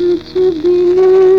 तुझ बिना